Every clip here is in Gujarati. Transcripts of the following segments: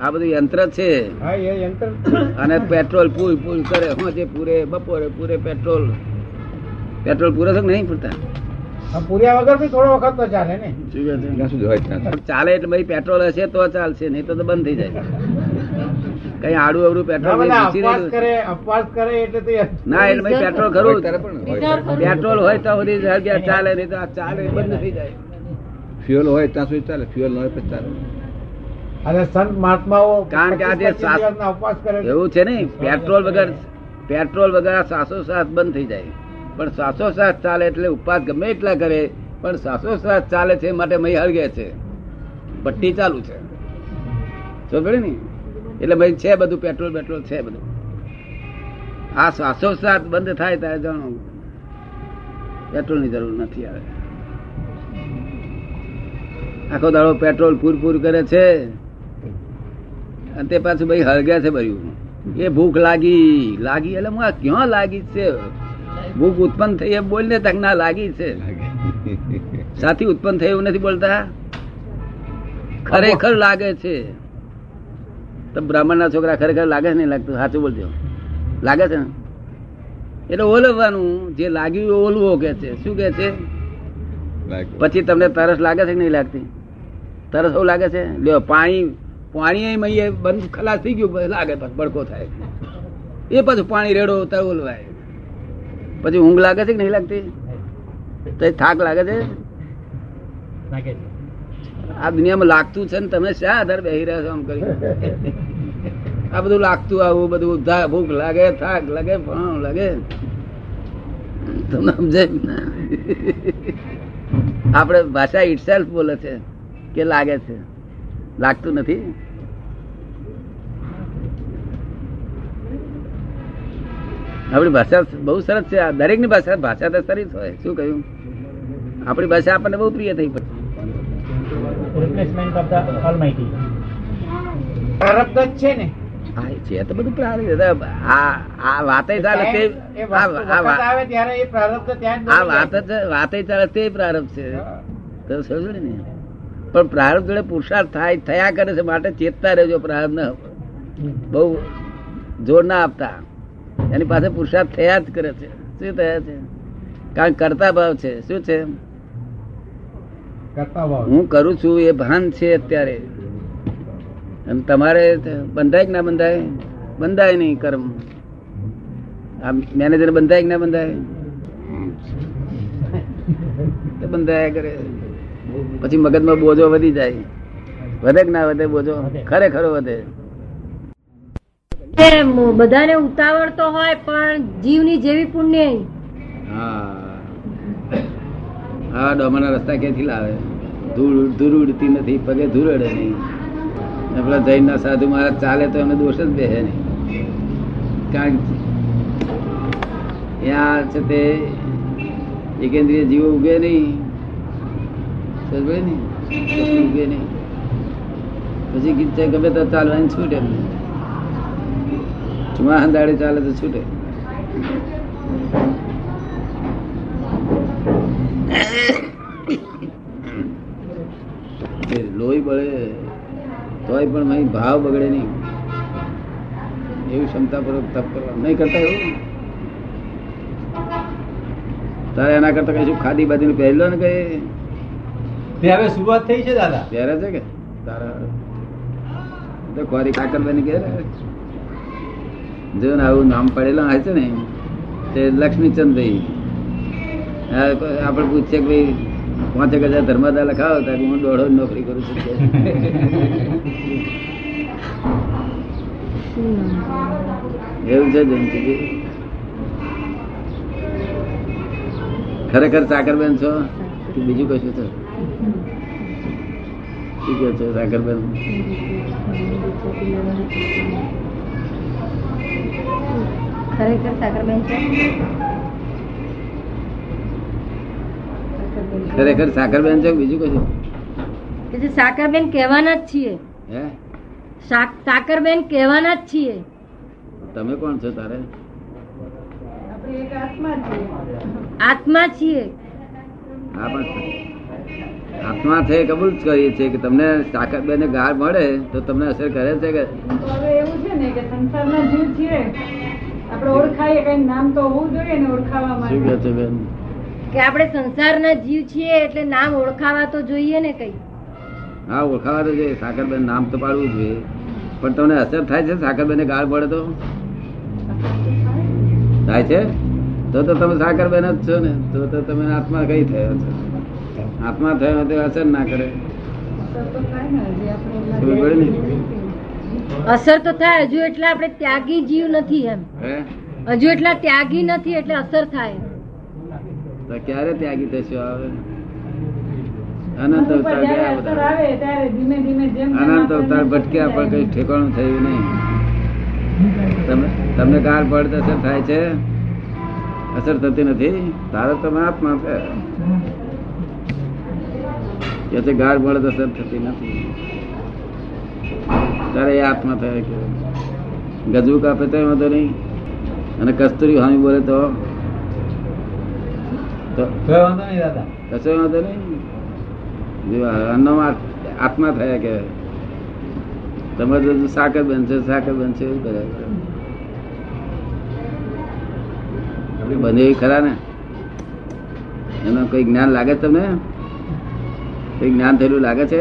આ બધું યંત્ર છે. અને પેટ્રોલ પૂર પૂર કરે. હું જે પૂરે બપોરે પૂરે પેટ્રોલ. પેટ્રોલ પૂરે છે કે નહીં પૂરતા? પૂર્યા વગર બી થોડો વખત તો ચાલે ને. ચાલે એટલે ભાઈ પેટ્રોલ હશે તો ચાલશે નહીં તો તો બંધ થઈ જાય. કઈ આડું અવડું પેટ્રોલ અપવાસ કરે એટલે ના એટલે ભાઈ પેટ્રોલ હોય ખરું પેટ્રોલ હોય તો બધી જગ્યા ચાલે નહીં તો ચાલે બંધ થઈ જાય. ફ્યુઅલ હોય ત્યાં સુધી ચાલે ફ્યુઅલ હોય પછી ચાલે. અને સંત મહાત્માઓ કારણ કે આ જે 25 સાત- દિવસના ઉપવાસ કરે એવું છે ને પેટ્રોલ વગર પેટ્રોલ વગર શ્વાસોશ્વાસ બંધ થઈ જાય. પણ શ્વાસોશ્વાસ ચાલે એટલે ઉપવાસ ગમે એટલા કરે પણ શ્વાસોશ્વાસ ચાલે છે માટે મય હળગે છે. પટ્ટી ચાલુ છે. તો પડે ને? એટલે ભાઈ છે બધું પેટ્રોલ પેટ્રોલ છે બધું. આ શ્વાસોશ્વાસ બંધ થાય ત્યારે જાણો પેટ્રોલની જરૂર નથી આવે. આખો દાડો પેટ્રોલ પૂર પૂર કરે છે. અને તે પાછું ભાઈ હળગે છે ભર્યું એ ભૂખ લાગી. લાગી એટલે હું આ ક્યાં લાગી છે? ભૂખ ઉત્પન્ન થઈ એ બોલ ને તક ના લાગી છે. સાથી ઉત્પન્ન થઈ એવું નથી બોલતા? ખરેખર લાગે છે. તો બ્રાહ્મણ ના છોકરા ખરેખર લાગે છે નહીં લાગતું? સાચું બોલજો. લાગે છે ને? એટલે ઓલવવાનું જે લાગ્યું એ ઓલવો કે છે. શું કે છે? પછી તમને તરસ લાગે છે કે નહીં લાગતી? તરસ એવું લાગે છે? લ્યો પાણી પાણી મહીએ બંધ ખલાસ થઈ ગયું લાગે પછી બળકો થાય. એ પછી પાણી રેડો તાર ઓલવાય. પછી ઊંઘ લાગે છે કે નહીં લાગતી? તો થાક લાગે છે? આ દુનિયામાં લાગતું છે ને તમે શા આધાર બેસી રહ્યા છો આમ કરી? આ બધું લાગતું આવું બધું ભૂખ લાગે થાક લાગે પણ લાગે. તમને સમજાય આપણે ભાષા ઇટસેલ્ફ બોલે છે કે લાગે છે. લાગતું નથી? આપણી ભાષા બહુ સરસ છે. દરેકની ભાષા ભાષા તો સરસ હોય. શું કહ્યું? આપણી ભાષા આપણને બહુ પ્રિય થઈ Almighty. પ્રારબ્ધ જ છે ને. હા છે તો બધું પ્રારબ્ધ આ આ વાતે ચાલે તે આ વાત જ વાતે ચાલે તે પ્રારબ્ધ છે. તો સમજો ને? પણ પ્રારબ્ધ જોડે પુરુષાર્થ થાય થયા કરે છે માટે ચેતતા રહેજો પ્રારબ્ધ ન બહુ જોર ના આપતા. એની પાસે પુરુષાર્થ થયા જ કરે છે. શું થયા છે? કારણ કરતા ભાવ છે. શું છે? હું કરું છું એ ભાન છે અત્યારે. અને તમારે બંધાય કે ના બંધાય? બંધાય નહીં કર્મ. આ મેનેજર બંધાય કે ના બંધાય? બંધાયા કરે. પછી મગજમાં બોજો વધી જાય. વધે ના વધે બોજો? ખરેખરો વધે. બધાને ઉતાવળ તો હોય પણ જીવની જેવી પુણ્ય હા. હા ડોમાના રસ્તા ક્યાંથી લાવે? ધૂળ ધૂળ ઉડતી નથી પગે ધૂળ અડે નહીં. આપણા જૈનના સાધુ મહારાજ ચાલે તો એમને દોષ જ બેસે નહીં. કારણ યા ત્યાં છે તે એકેન્દ્રીય જીવો ઉગે નહીં? પછી ગીત ગમે તો ચાલવાની છૂટે ચુમા દાડે ચાલે તો છૂટે. લોહી બળે, તોય પણ મારી ભાવ બગડે નહીં. એવી ક્ષમતા પૂર્વક તપ કરવા. નહીં કરતા એવું? તારે એના કરતા કઈ શું ખાદી બાદી પહેરલો ને કઈ? હવે શરૂઆત થઈ છે, દાદા? પહેરે છે કે? તારા કોરી કાકર બની ગયા જો ને આવું નામ પડેલું હોય છે ને, તે લક્ષ્મીચંદ ભાઈ. આપણે પૂછીએ કે ભાઈ પાંચ એક હજાર ધર્મદા લખાવો ત્યારે હું દોઢો નોકરી કરું છું. એવું છે, જયંતિજી? ખરેખર સાકરબેન છો? કે બીજું કશું છો? શું કહો છો ખરેખર સાકરબેન છે? ખરેખર સાકરબેન છો બીજું કશું? કે જે સાકરબેન કહેવાના જ છીએ. હે? સાકરબેન કહેવાના જ છીએ. તમે કોણ છો તારે? આત્મા છીએ. હા પણ આત્મા છે એ કબૂલ જ કરીએ છીએ કે તમને તાકાત બેને ગાર મળે તો તમને અસર કરે છે કે? એવું છે ને કે સંસારના જીવ છીએ આપણે ઓળખાય કઈ નામ તો હોવું જોઈએ ને ઓળખાવા માટે. બેન? કે આપણે સંસારના જીવ છીએ એટલે નામ ઓળખાવા તો જોઈએ ને કઈ. હા ઓળખાવા તો જોઈએ. સાકરબેન નામ તો પાડવું જોઈએ. પણ તમને અસર થાય છે? સાકરબેને ગાળ પડે તો? થાય છે? તો તો તમે સાકરબેન જ છો ને. તો તો તમે આત્મા કઈ થયો છો? આત્મા થયો તો અસર ના કરે. અસર તો થાય ને હજી આપણે ખબર પડે ને? અસર તો થાય હજુ એટલે આપણે ત્યાગી જીવ નથી એમ. હજુ એટલા ત્યાગી નથી એટલે અસર થાય. તો ક્યારે ત્યાગી થશો આવે અનંત અવતાર ગયા બધા. આવે ત્યારે ધીમે ધીમે જેમ જેમ અનંત અવતાર ભટક્યા પણ કઈ ઠેકાણું થયું નહીં. તમે તમને કાર પડે અસર થાય છે? અસર થતી નથી? તારે તમે આત્મા છે. કે ગાર તો અસર થતી નથી. તારે એ આત્મા થયા કે ગજુ કાપે તો વાંધો નહીં. અને કસ્તુરી હામી બોલે તો? વાંધો નહીં દાદા. કશો વાંધો નહીં? અન્નમાં આત્મા થયા કે તમે તો સાકર બનશે સાકર બનશે એવું કરે. આપણે બને ખરા ને? એનો કઈ જ્ઞાન લાગે તમે તમને? જ્ઞાન થયેલું લાગે છે?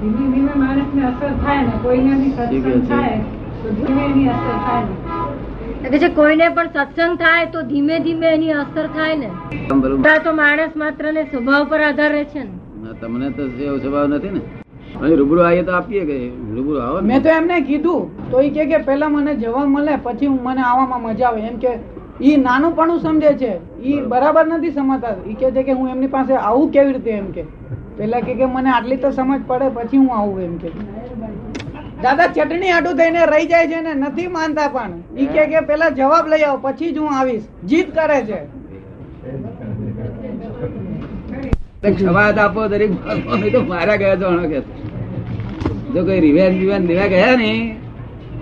ધીમે ધીમે અસર થાય ને કોઈને બી ઠીક છે. સત્સંગ થાય તો ધીમે એની અસર થાય ને. એટલે કે છે કોઈને પણ સત્સંગ થાય તો ધીમે ધીમે એની અસર થાય ને. તો માણસ માત્ર ને સ્વભાવ પર આધાર રહે છે ને. તમને તો એવો સ્વભાવ નથી ને? અહીં રૂબરૂ આવીએ તો આપીએ કે રૂબરૂ આવો મેં તો એમને કીધું તો એ કે કે પેલા મને જવા મળે પછી હું મને આવવામાં મજા આવે. એમ કે ઈ નાનું પણ સમજે છે. ઈ બરાબર. નથી સમજતા. ઈ કે છે કે હું એમની પાસે આવું કેવી રીતે એમ કે? પેલા કે કે મને આટલી તો સમજ પડે પછી હું આવું એમ કે. દાદા ચટણી આટું થઈને રહી જાય છે ને નથી માનતા પણ. ઈ કે કે પેલા જવાબ લઈ આવો પછી જ હું આવીશ. જીદ કરે છે. જવાબ આપો દરેક તો મારા ગયા જોણો કે જો કોઈ રિવેન્જ વિવેન્જ દેવા ગયા ને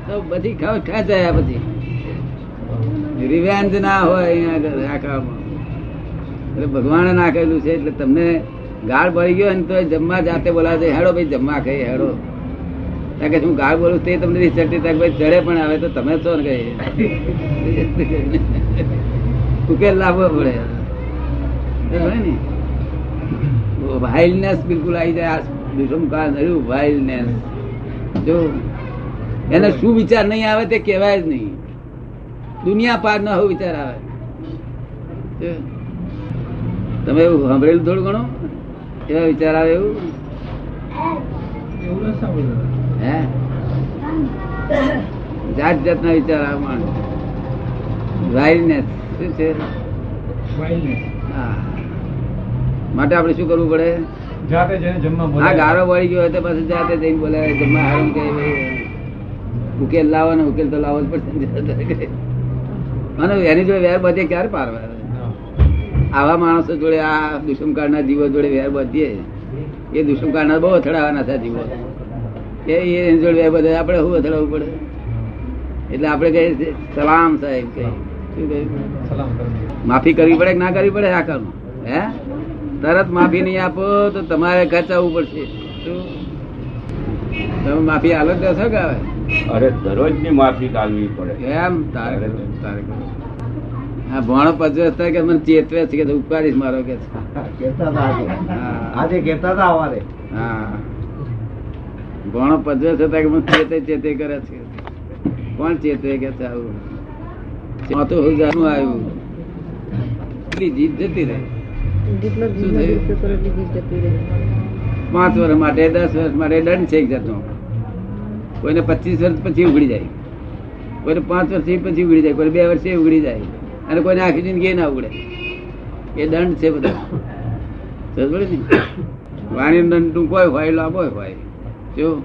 તો બધી ખાવ ખેંચાયા પછી રિવેન્જ ના હોય અહીંયા આખામાં. એટલે ભગવાને નાખેલું છે, એટલે તમને ગાળ પડી ગયો ને તો જમવા જાતે બોલાવે હેડો ભાઈ, જમવા ખાઈ હેડો. કારણ કે હું ગાળ બોલું? તે તમને રિસર્ટી થાય ભાઈ, ચડે પણ આવે તો તમે છો ને કહીએ ઉકેલ લાવવો પડે. ને? વાઇલ્ડનેસ બિલકુલ આવી જાય. આ બીજું કાળ નહીં વાઇલ્ડનેસ જો, એને શું વિચાર નહીં આવે તે કહેવાય જ નહીં. દુનિયા પાર ન હોય વિચાર આવે. તમે એવું સાંભળેલું થોડું ઘણું? એવા વિચાર આવે એવું? હે? જાત જાતના વિચાર આવે માણસ. વાઇલ્ડનેસ શું છે? હા. માટે આપણે શું કરવું પડે? જાતે જઈને જમવા આ બોલાવે. ગારો વળી ગયો તો પછી જાતે જઈને બોલે જમવા હારું કે ઉકેલ લાવો ને ઉકેલ તો લાવવો જ પડશે. અને એની જોડે વેર બધે ક્યારે પારવા હા. આવા માણસો જોડે આ દુષ્મકાળના જીવો જોડે વેર બધીએ એ દુષ્મકાળના બહુ અથડાવાના છે જીવો. એ એની જોડે વેર બધે આપણે શું અથડાવવું પડે? એટલે આપણે કહીએ સલામ સાહેબ કઈ શું કહ્યું? માફી કરવી પડે કે ના કરવી પડે આ કામ હે? તરત માફી નહીં આપો તો તમારે ખર્ચાવવું પડશે. શું? તમે માફી હાલત દેશો કે હવે? અરે દરરોજની માફી કાઢવી પડે. એમ તારે તારે હા ભણો પચવે થાય કે મને ચેતવે છે કે ઉપકારીશ મારો કે છે. આજે. કેતા હતા અમારે હા. ભણો પચવે છે કે મને ચેતે ચેતે કરે છે. કોણ ચેતે કે છે આવું? ચોથું હજારનું આવ્યું. એટલી જીત જતી રહે. જતી પાંચ વર્ષ માટે દસ વર્ષ માટે દંડ છે એક જાતનો કોઈને પચીસ વર્ષ પછી ઉગડી જાય. કોઈને પાંચ વર્ષ પછી ઉગડી જાય, કોઈને બે વર્ષે ઉગડી જાય. અને કોઈને આખી જિંદગી ના ઉગડે. એ દંડ છે બધા. વાણી દંડ ટૂંકો હોય, લાંબો હોય. જો